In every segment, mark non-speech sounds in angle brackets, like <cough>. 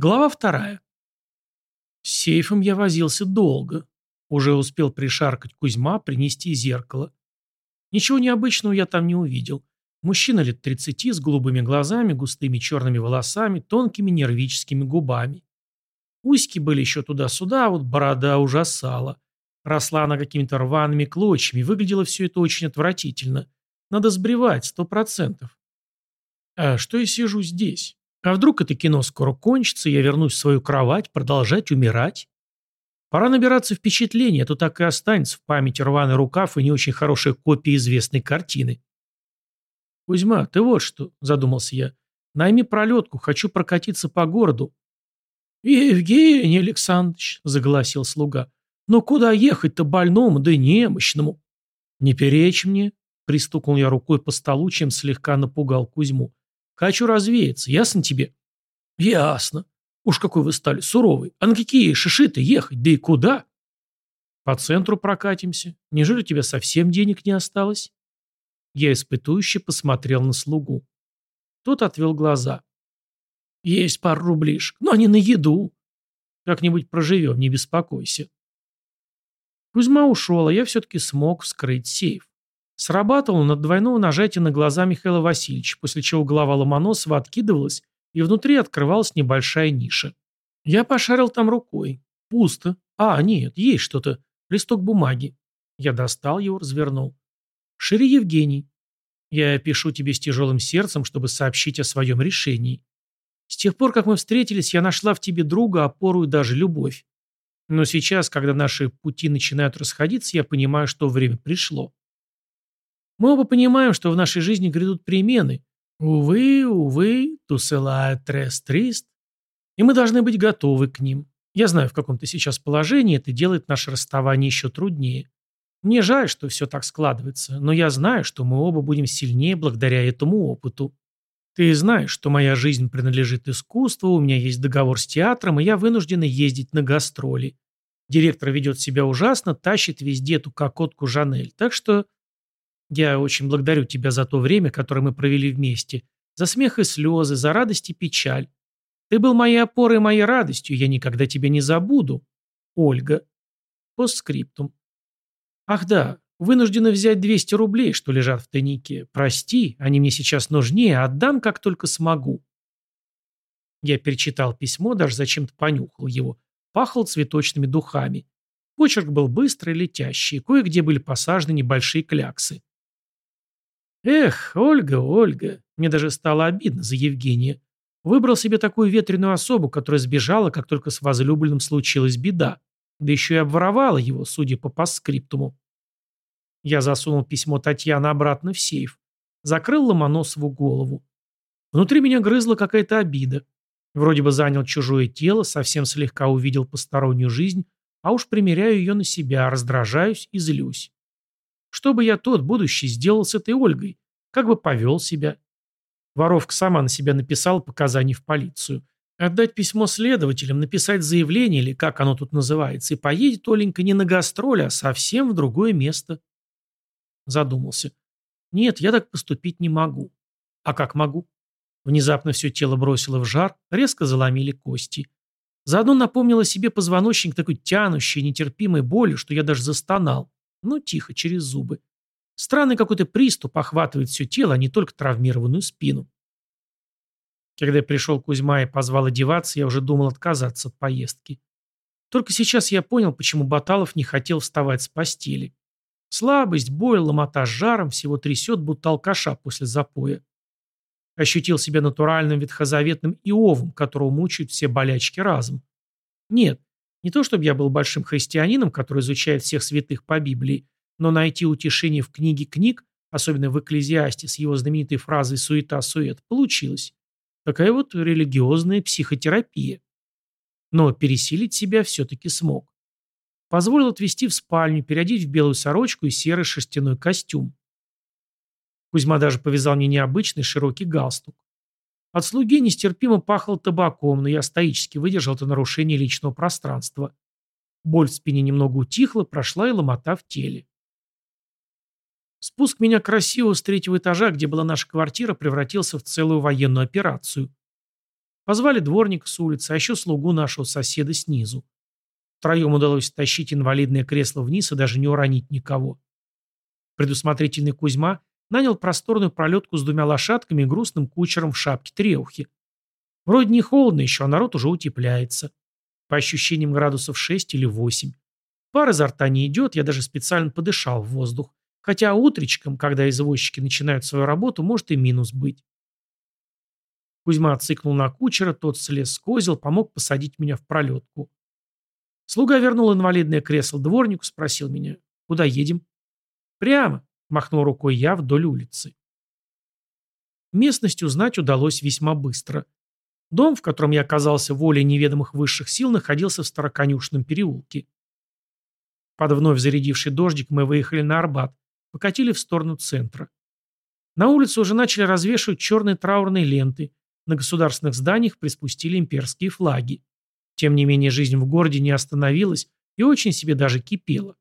Глава вторая. С сейфом я возился долго. Уже успел пришаркать Кузьма, принести зеркало. Ничего необычного я там не увидел. Мужчина лет 30 с голубыми глазами, густыми черными волосами, тонкими нервическими губами. Усики были еще туда-сюда, а вот борода ужасала. Росла она какими-то рваными клочьями, выглядело все это очень отвратительно. Надо сбривать, сто процентов. А что я сижу здесь? А вдруг это кино скоро кончится, я вернусь в свою кровать, продолжать умирать? Пора набираться впечатлений, а то так и останется в памяти рваный рукав и не очень хорошая копия известной картины. «Кузьма, ты вот что», — задумался я, — «найми пролетку, хочу прокатиться по городу». «Евгений Александрович», — загласил слуга, — «но куда ехать-то больному да немощному?» «Не перечь мне», — пристукнул я рукой по столу, чем слегка напугал Кузьму. Хочу развеяться, ясно тебе? Ясно. Уж какой вы стали суровый. А на какие шиши-то ехать, да и куда? По центру прокатимся. Неужели у тебя совсем денег не осталось? Я испытующе посмотрел на слугу. Тот отвел глаза. Есть пару рублишек, но не на еду. Как-нибудь проживем, не беспокойся. Кузьма ушел, а я все-таки смог вскрыть сейф. Срабатывал от двойного нажатия на глаза Михаила Васильевича, после чего голова Ломоносова откидывалась, и внутри открывалась небольшая ниша. Я пошарил там рукой. Пусто. А, нет, есть что-то. Листок бумаги. Я достал его, развернул. Шире Евгений. Я пишу тебе с тяжелым сердцем, чтобы сообщить о своем решении. С тех пор, как мы встретились, я нашла в тебе друга, опору и даже любовь. Но сейчас, когда наши пути начинают расходиться, я понимаю, что время пришло. Мы оба понимаем, что в нашей жизни грядут перемены. Увы, увы, тусела трес трист. И мы должны быть готовы к ним. Я знаю, в каком ты сейчас положении, это делает наше расставание еще труднее. Мне жаль, что все так складывается, но я знаю, что мы оба будем сильнее благодаря этому опыту. Ты знаешь, что моя жизнь принадлежит искусству, у меня есть договор с театром, и я вынуждена ездить на гастроли. Директор ведет себя ужасно, тащит везде эту кокотку Жанель, так что я очень благодарю тебя за то время, которое мы провели вместе, за смех и слезы, за радость и печаль. Ты был моей опорой и моей радостью, я никогда тебя не забуду. Ольга. Постскриптум. Ах да, вынуждена взять 200 рублей, что лежат в тайнике. Прости, они мне сейчас нужнее, отдам, как только смогу. Я перечитал письмо, даже зачем-то понюхал его. Пахло цветочными духами. Почерк был быстрый, летящий, кое-где были посажены небольшие кляксы. Эх, Ольга, Ольга, мне даже стало обидно за Евгения. Выбрал себе такую ветреную особу, которая сбежала, как только с возлюбленным случилась беда. Да еще и обворовала его, судя по постскриптуму. Я засунул письмо Татьяны обратно в сейф. Закрыл Ломоносову голову. Внутри меня грызла какая-то обида. Вроде бы занял чужое тело, совсем слегка увидел постороннюю жизнь, а уж примеряю ее на себя, раздражаюсь и злюсь. Что бы я тот, будущий, сделал с этой Ольгой? Как бы повел себя? Воровка сама на себя написала показания в полицию. Отдать письмо следователям, написать заявление, или как оно тут называется, и поедет Оленька не на гастроли, а совсем в другое место. Задумался. Нет, я так поступить не могу. А как могу? Внезапно все тело бросило в жар, резко заломили кости. Заодно напомнила себе позвоночник такой тянущей, нетерпимой боли, что я даже застонал. Ну, тихо, через зубы. Странный какой-то приступ охватывает все тело, а не только травмированную спину. Когда пришел Кузьма и позвал одеваться, я уже думал отказаться от поездки. Только сейчас я понял, почему Баталов не хотел вставать с постели. Слабость, боль, ломота с жаром всего трясет, будто алкаша после запоя. Ощутил себя натуральным ветхозаветным Иовом, которого мучают все болячки разом. Нет, не то чтобы я был большим христианином, который изучает всех святых по Библии, но найти утешение в книге книг, особенно в «Экклезиасте» с его знаменитой фразой «суета-сует», получилось. Такая вот религиозная психотерапия. Но пересилить себя все-таки смог. Позволил отвезти в спальню, переодеть в белую сорочку и серый шерстяной костюм. Кузьма даже повязал мне необычный широкий галстук. От слуги нестерпимо пахло табаком, но я стоически выдержал это нарушение личного пространства. Боль в спине немного утихла, прошла и ломота в теле. Спуск меня красиво с третьего этажа, где была наша квартира, превратился в целую военную операцию. Позвали дворника с улицы, а еще слугу нашего соседа снизу. Втроем удалось тащить инвалидное кресло вниз и даже не уронить никого. Предусмотрительный Кузьма нанял просторную пролетку с двумя лошадками и грустным кучером в шапке треухи. Вроде не холодно еще, а народ уже утепляется. По ощущениям градусов 6 или 8. Пар изо рта не идет, я даже специально подышал в воздух. Хотя утречком, когда извозчики начинают свою работу, может и минус быть. Кузьма цикнул на кучера, тот слез с козел, помог посадить меня в пролетку. Слуга вернул инвалидное кресло дворнику, спросил меня, куда едем? Прямо, махнул рукой я вдоль улицы. Местность узнать удалось весьма быстро. Дом, в котором я оказался волей неведомых высших сил, находился в Староконюшном переулке. Под вновь зарядивший дождик мы выехали на Арбат, покатили в сторону центра. На улице уже начали развешивать черные траурные ленты, на государственных зданиях приспустили имперские флаги. Тем не менее, жизнь в городе не остановилась и очень себе даже кипела.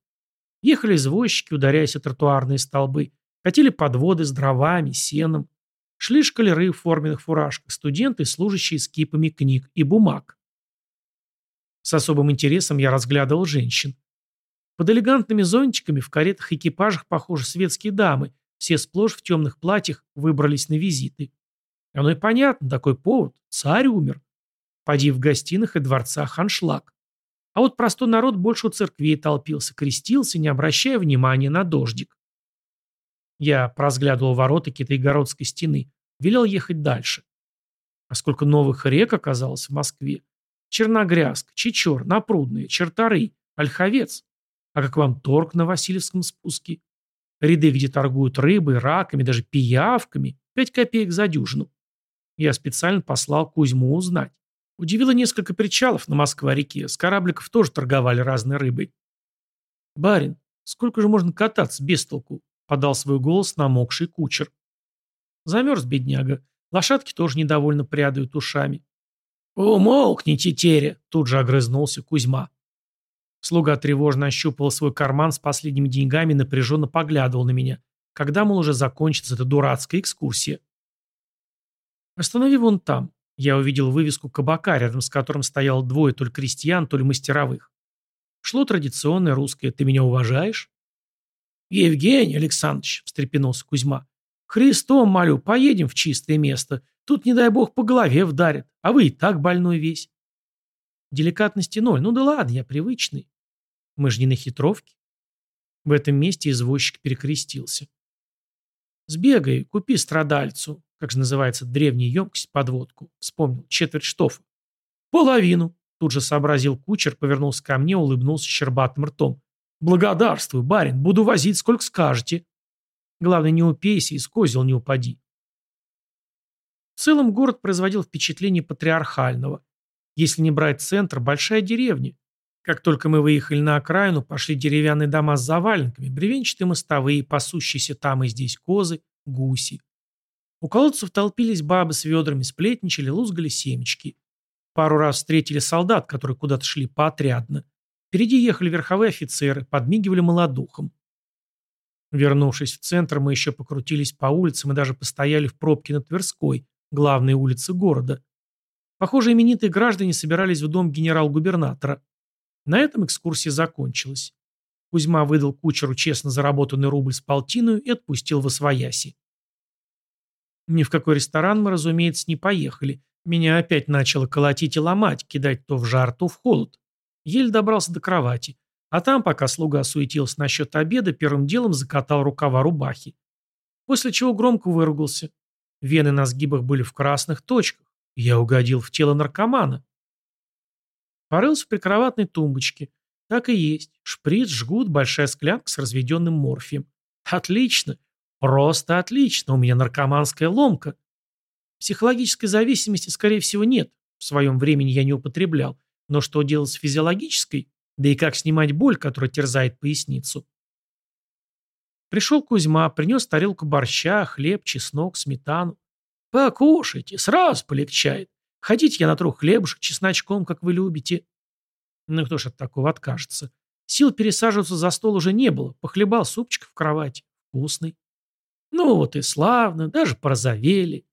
Ехали извозчики, ударяясь о тротуарные столбы, катили подводы с дровами, сеном. Шли шкалеры в форменных фуражках, студенты, служащие с кипами книг и бумаг. С особым интересом я разглядывал женщин. Под элегантными зонтиками в каретах и экипажах, похоже, светские дамы, все сплошь в темных платьях, выбрались на визиты. Оно и понятно, такой повод. Царь умер. Поди в гостиных и дворцах аншлаг. А вот простой народ больше у церквей толпился, крестился, не обращая внимания на дождик. Я прозглядывал ворота Китайгородской стены, велел ехать дальше. А сколько новых рек оказалось в Москве. Черногрязк, Чечер, Напрудные, Чертары, Ольховец. А как вам торг на Васильевском спуске? Ряды, где торгуют рыбой, раками, даже пиявками. Пять копеек за дюжину. Я специально послал Кузьму узнать. Удивило несколько причалов на Москва-реке. С корабликов тоже торговали разной рыбой. «Барин, сколько же можно кататься без толку?» — подал свой голос намокший кучер. Замерз бедняга. Лошадки тоже недовольно прядают ушами. «Умолкни, тетеря!» — тут же огрызнулся Кузьма. Слуга тревожно ощупывал свой карман с последними деньгами и напряженно поглядывал на меня. Когда, мол, уже закончится эта дурацкая экскурсия? «Останови вон там». Я увидел вывеску кабака, рядом с которым стояло двое то ли крестьян, то ли мастеровых. Шло традиционное русское «Ты меня уважаешь?» «Евгений Александрович», — встрепенулся Кузьма, — «Христом молю, поедем в чистое место. Тут, не дай бог, по голове вдарят, а вы и так больной весь». Деликатности ноль. Ну да ладно, я привычный. Мы же не на хитровке. В этом месте извозчик перекрестился. «Сбегай, купи страдальцу как же называется древняя емкость, подводку. Вспомнил, четверть штофа. Половину. Тут же сообразил кучер, повернулся ко мне, улыбнулся щербатым ртом. Благодарствуй, барин, буду возить, сколько скажете. Главное, не упейся и с козел не упади. В целом город производил впечатление патриархального. Если не брать центр, большая деревня. Как только мы выехали на окраину, пошли деревянные дома с заваленками, бревенчатые мостовые, пасущиеся там и здесь козы, гуси. У колодцев толпились бабы с ведрами, сплетничали, лузгали семечки. Пару раз встретили солдат, которые куда-то шли поотрядно. Впереди ехали верховые офицеры, подмигивали молодухам. Вернувшись в центр, мы еще покрутились по улицам и даже постояли в пробке на Тверской, главной улице города. Похоже, именитые граждане собирались в дом генерал-губернатора. На этом экскурсия закончилась. Кузьма выдал кучеру честно заработанный рубль с полтиную и отпустил в освояси. Ни в какой ресторан мы, разумеется, не поехали. Меня опять начало колотить и ломать, кидать то в жар, то в холод. Еле добрался до кровати. А там, пока слуга суетился насчет обеда, первым делом закатал рукава рубахи. После чего громко выругался. Вены на сгибах были в красных точках. Я угодил в тело наркомана. Порылся в прикроватной тумбочке. Так и есть. Шприц, жгут, большая склянка с разведенным морфием. Отлично. Просто отлично, у меня наркоманская ломка. Психологической зависимости, скорее всего, нет. В своем времени я не употреблял. Но что делать с физиологической? Да и как снимать боль, которая терзает поясницу? Пришел Кузьма, принес тарелку борща, хлеб, чеснок, сметану. Покушайте, сразу полегчает. Хотите, я натру хлебушек чесночком, как вы любите? Ну кто ж от такого откажется? Сил пересаживаться за стол уже не было. Похлебал супчик в кровати. Вкусный. Ну вот и славно, даже порозовели.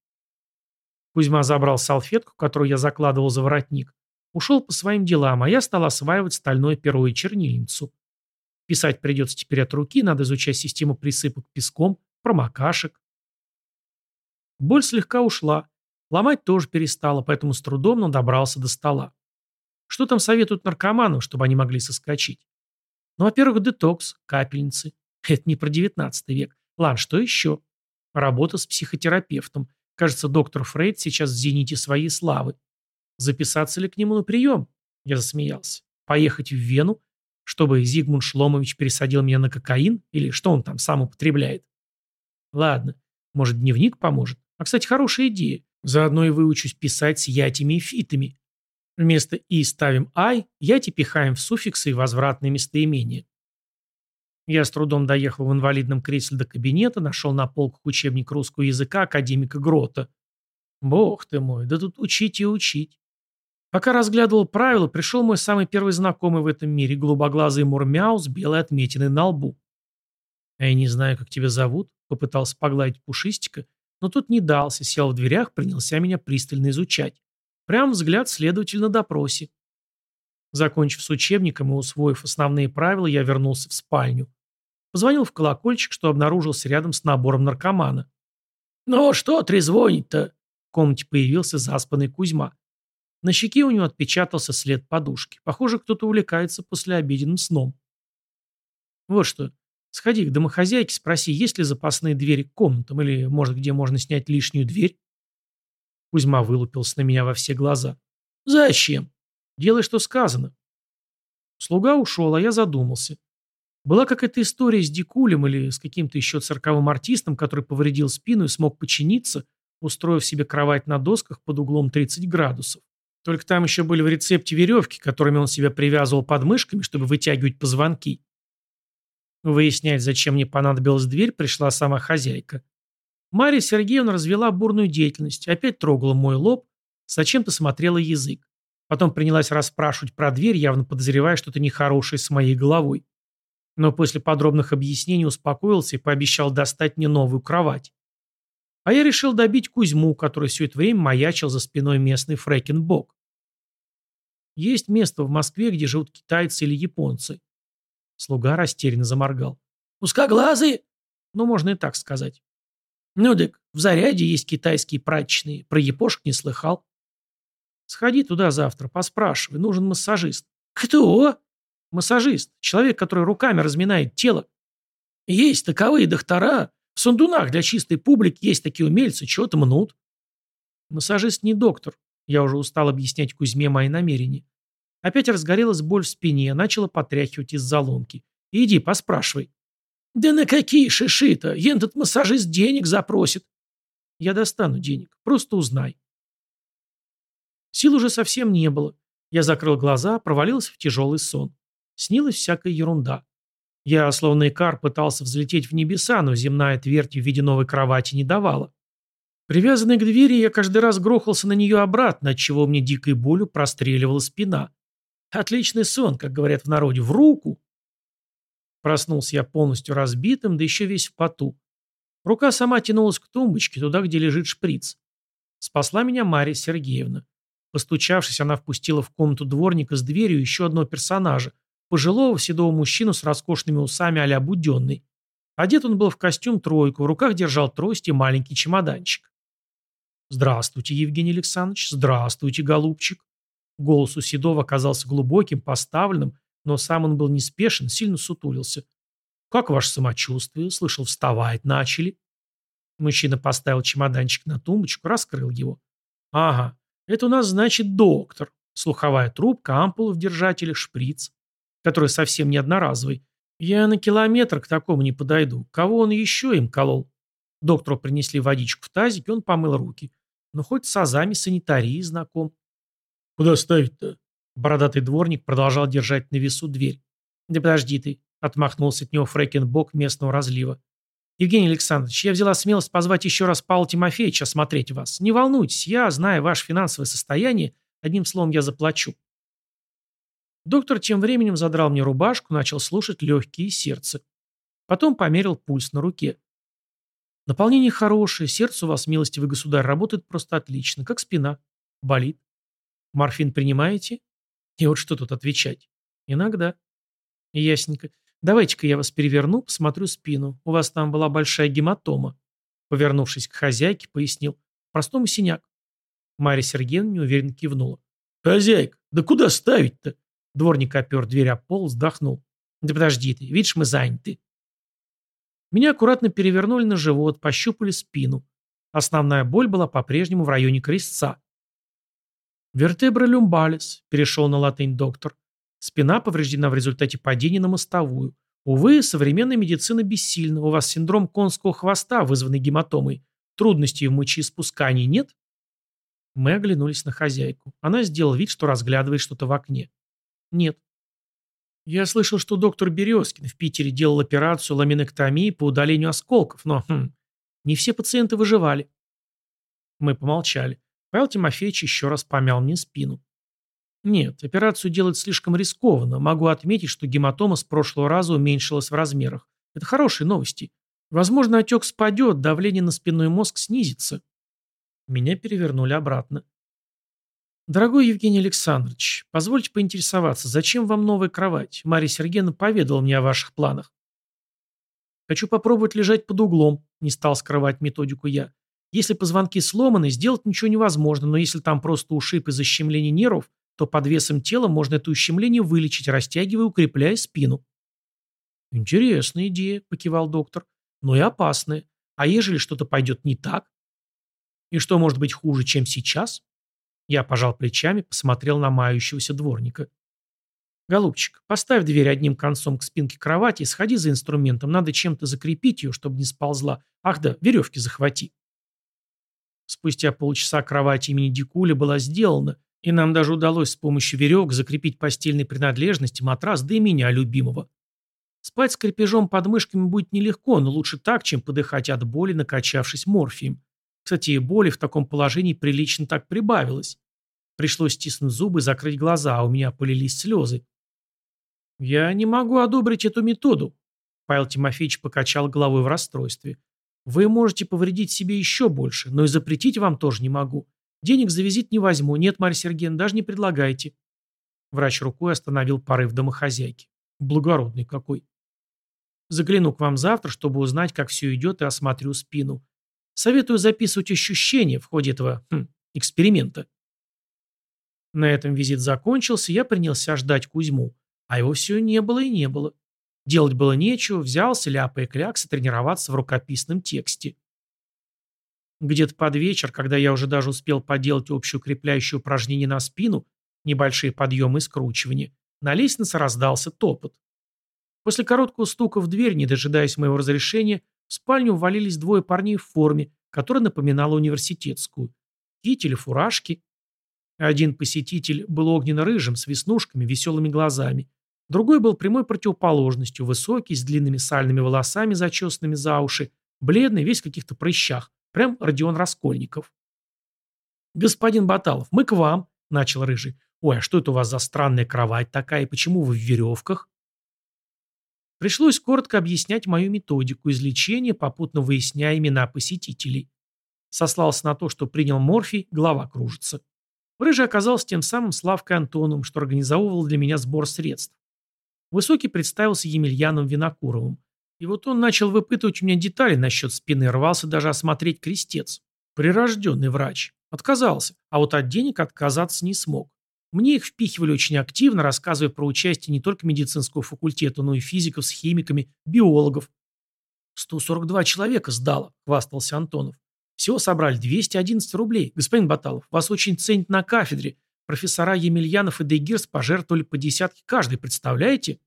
Кузьма забрал салфетку, которую я закладывал за воротник, ушел по своим делам, а я стал осваивать стальное перо и чернильницу. Писать придется теперь от руки, надо изучать систему присыпок песком, промокашек. Боль слегка ушла. Ломать тоже перестала, поэтому с трудом, но добрался до стола. Что там советуют наркоманам, чтобы они могли соскочить? Ну, во-первых, детокс, капельницы. <laughs> Это не про 19 век. Ладно, что еще? Работа с психотерапевтом. Кажется, доктор Фрейд сейчас в зените своей славы. Записаться ли к нему на прием? Я засмеялся. Поехать в Вену? Чтобы Зигмунд Шломович пересадил меня на кокаин? Или что он там сам употребляет? Ладно, может, дневник поможет? А, кстати, хорошая идея. Заодно и выучусь писать с ятями и фитами. Вместо «и» ставим «ай», яти пихаем в суффиксы и возвратные местоимения. Я с трудом доехал в инвалидном кресле до кабинета, нашел на полках учебник русского языка академика Грота. Бог ты мой, да тут учить и учить. Пока разглядывал правила, пришел мой самый первый знакомый в этом мире, голубоглазый мурмяу с белой отметиной на лбу. «А я не знаю, как тебя зовут», — попытался погладить пушистика, но тут не дался, сел в дверях, принялся меня пристально изучать. Прям взгляд следователя на допросе. Закончив с учебником и усвоив основные правила, я вернулся в спальню. Позвонил в колокольчик, что обнаружился рядом с набором наркомана. «Ну что трезвонить-то?» В комнате появился заспанный Кузьма. На щеке у него отпечатался след подушки. Похоже, кто-то увлекается послеобеденным сном. «Вот что. Сходи к домохозяйке, спроси, есть ли запасные двери к комнатам, или, может, где можно снять лишнюю дверь?» Кузьма вылупился на меня во все глаза. «Зачем? Делай, что сказано». Слуга ушел, а я задумался. Была какая-то история с Дикулем или с каким-то еще цирковым артистом, который повредил спину и смог починиться, устроив себе кровать на досках под углом 30 градусов. Только там еще были в рецепте веревки, которыми он себя привязывал под мышками, чтобы вытягивать позвонки. Выяснять, зачем мне понадобилась дверь, пришла сама хозяйка. Мария Сергеевна развела бурную деятельность, опять трогала мой лоб, зачем-то смотрела язык. Потом принялась расспрашивать про дверь, явно подозревая что-то нехорошее с моей головой но после подробных объяснений успокоился и пообещал достать мне новую кровать. А я решил добить Кузьму, который все это время маячил за спиной местный Фрэкенбок. Есть место в Москве, где живут китайцы или японцы. Слуга растерянно заморгал. «Узкоглазые?» Ну, можно и так сказать. «Ну, так в заряде есть китайские прачечные. Про япошек не слыхал». «Сходи туда завтра, поспрашивай. Нужен массажист». «Кто?» Массажист. Человек, который руками разминает тело. Есть таковые доктора. В сундунах для чистой публики есть такие умельцы, чего-то мнут. Массажист не доктор. Я уже устал объяснять Кузьме мои намерения. Опять разгорелась боль в спине, начала потряхивать из-за ломки. Иди, поспрашивай. Да на какие шиши-то? Этот массажист денег запросит. Я достану денег. Просто узнай. Сил уже совсем не было. Я закрыл глаза, провалился в тяжелый сон. Снилась всякая ерунда. Я, словно икар, пытался взлететь в небеса, но земная твердь в виде новой кровати не давала. Привязанный к двери, я каждый раз грохался на нее обратно, отчего мне дикой болью простреливала спина. Отличный сон, как говорят в народе, в руку. Проснулся я полностью разбитым, да еще весь в поту. Рука сама тянулась к тумбочке, туда, где лежит шприц. Спасла меня Мария Сергеевна. Постучавшись, она впустила в комнату дворника с дверью еще одного персонажа, пожилого седого мужчину с роскошными усами а-ля Буденный. Одет он был в костюм тройку, в руках держал трость и маленький чемоданчик. «Здравствуйте, Евгений Александрович, здравствуйте, голубчик». Голос у Седова оказался глубоким, поставленным, но сам он был неспешен, сильно сутулился. «Как ваше самочувствие? Слышал, вставать начали». Мужчина поставил чемоданчик на тумбочку, раскрыл его. «Ага, это у нас, значит, доктор. Слуховая трубка, ампула в держателе, шприц который совсем не одноразовый. Я на километр к такому не подойду. Кого он еще им колол? Доктору принесли водичку в тазик, и он помыл руки. Но хоть с азами санитарии знаком. «Куда ставить-то?» Бородатый дворник продолжал держать на весу дверь. «Да подожди ты», — отмахнулся от него Фрэкенбок местного разлива. «Евгений Александрович, я взяла смелость позвать еще раз Павла Тимофеевича осмотреть вас. Не волнуйтесь, я, зная ваше финансовое состояние, одним словом, я заплачу. Доктор тем временем задрал мне рубашку, начал слушать легкие и сердце. Потом померил пульс на руке. Наполнение хорошее, сердце у вас, милостивый государь, работает просто отлично, как спина. Болит. Морфин принимаете? И вот что тут отвечать? Иногда. Ясненько. Давайте-ка я вас переверну, посмотрю спину. У вас там была большая гематома. Повернувшись к хозяйке, пояснил. Простому синяк. Марья Сергеевна неуверенно кивнула. «Хозяйка, да куда ставить-то?» Дворник опер дверь о пол, вздохнул. «Да подожди ты, видишь, мы заняты». Меня аккуратно перевернули на живот, пощупали спину. Основная боль была по-прежнему в районе крестца. «Вертебра люмбалис», – перешел на латынь доктор. Спина повреждена в результате падения на мостовую. Увы, современная медицина бессильна. У вас синдром конского хвоста, вызванный гематомой. Трудностей в мочеиспускании нет? Мы оглянулись на хозяйку. Она сделала вид, что разглядывает что-то в окне. Нет. Я слышал, что доктор Березкин в Питере делал операцию ламинэктомии по удалению осколков, но хм, не все пациенты выживали. Мы помолчали. Павел Тимофеевич еще раз помял мне спину. Нет, операцию делать слишком рискованно. Могу отметить, что гематома с прошлого раза уменьшилась в размерах. Это хорошие новости. Возможно, отек спадет, давление на спинной мозг снизится. Меня перевернули обратно. Дорогой Евгений Александрович, позвольте поинтересоваться, зачем вам новая кровать? Мария Сергеевна поведала мне о ваших планах. Хочу попробовать лежать под углом, не стал скрывать методику я. Если позвонки сломаны, сделать ничего невозможно, но если там просто ушиб и защемление нервов, то под весом тела можно это ущемление вылечить, растягивая и укрепляя спину. Интересная идея, покивал доктор, но и опасная. А ежели что-то пойдет не так? И что может быть хуже, чем сейчас? Я пожал плечами, посмотрел на мающегося дворника. «Голубчик, поставь дверь одним концом к спинке кровати и сходи за инструментом. Надо чем-то закрепить ее, чтобы не сползла. Ах да, веревки захвати». Спустя полчаса кровать имени Дикуля была сделана, и нам даже удалось с помощью веревок закрепить постельные принадлежности, матрас, да и меня, любимого. Спать с крепежом под мышками будет нелегко, но лучше так, чем подыхать от боли, накачавшись морфием. Кстати, и боли в таком положении прилично так прибавилось. Пришлось стиснуть зубы и закрыть глаза, а у меня полились слезы. «Я не могу одобрить эту методу», — Павел Тимофеевич покачал головой в расстройстве. «Вы можете повредить себе еще больше, но и запретить вам тоже не могу. Денег за визит не возьму. Нет, Марья Сергеевна, даже не предлагайте». Врач рукой остановил порыв домохозяйки. Благородный какой. Загляну к вам завтра, чтобы узнать, как все идет, и осмотрю спину. Советую записывать ощущения в ходе этого хм, эксперимента. На этом визит закончился, я принялся ждать Кузьму. А его все не было и не было. Делать было нечего, взялся, ляпая кляксы, тренироваться в рукописном тексте. Где-то под вечер, когда я уже даже успел поделать общее укрепляющее упражнение на спину, небольшие подъемы и скручивания, на лестнице раздался топот. После короткого стука в дверь, не дожидаясь моего разрешения, в спальню ввалились двое парней в форме, которая напоминала университетскую. Кители, фуражки. Один посетитель был огненно-рыжим, с веснушками, веселыми глазами. Другой был прямой противоположностью, высокий, с длинными сальными волосами, зачесанными за уши, бледный, весь в каких-то прыщах. Прям Родион Раскольников. «Господин Баталов, мы к вам», — начал Рыжий. «Ой, а что это у вас за странная кровать такая, и почему вы в веревках?» Пришлось коротко объяснять мою методику излечения, попутно выясняя имена посетителей. Сослался на то, что принял морфий, голова кружится. Рыжий оказался тем самым Славкой Антоновым, что организовывал для меня сбор средств. Высокий представился Емельяном Винокуровым. И вот он начал выпытывать у меня детали насчет спины, рвался даже осмотреть крестец. Прирожденный врач. Отказался, а вот от денег отказаться не смог. Мне их впихивали очень активно, рассказывая про участие не только медицинского факультета, но и физиков с химиками, биологов. 142 человека сдало, хвастался Антонов. Всего собрали 211 рублей. Господин Баталов, вас очень ценят на кафедре. Профессора Емельянов и Дейгирс пожертвовали по десятке каждый, представляете?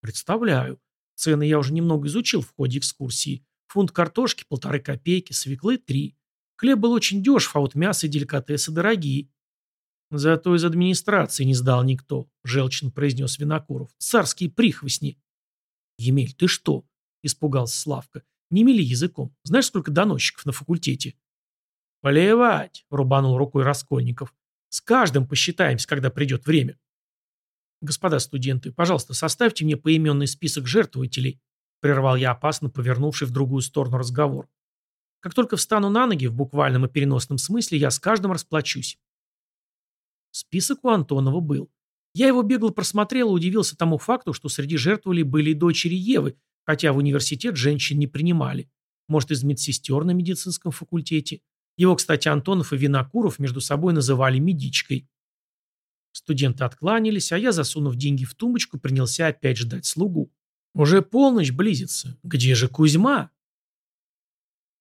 Представляю. Цены я уже немного изучил в ходе экскурсии. Фунт картошки – полторы копейки, свеклы – три. Хлеб был очень дешев, а вот мясо и деликатесы дорогие. «Зато из администрации не сдал никто», — желчно произнес Винокуров. «Царские прихвостни». «Емель, ты что?» — испугался Славка. «Не мели языком. Знаешь, сколько доносчиков на факультете?» «Плевать», — рубанул рукой Раскольников. «С каждым посчитаемся, когда придет время». «Господа студенты, пожалуйста, составьте мне поименный список жертвователей», — прервал я опасно, повернувший в другую сторону разговор. Как только встану на ноги, в буквальном и переносном смысле, я с каждым расплачусь. Список у Антонова был. Я его бегло просмотрел и удивился тому факту, что среди жертвовали были и дочери Евы, хотя в университет женщин не принимали. Может, из медсестер на медицинском факультете. Его, кстати, Антонов и Винокуров между собой называли медичкой. Студенты откланялись, а я, засунув деньги в тумбочку, принялся опять ждать слугу. Уже полночь близится. Где же Кузьма?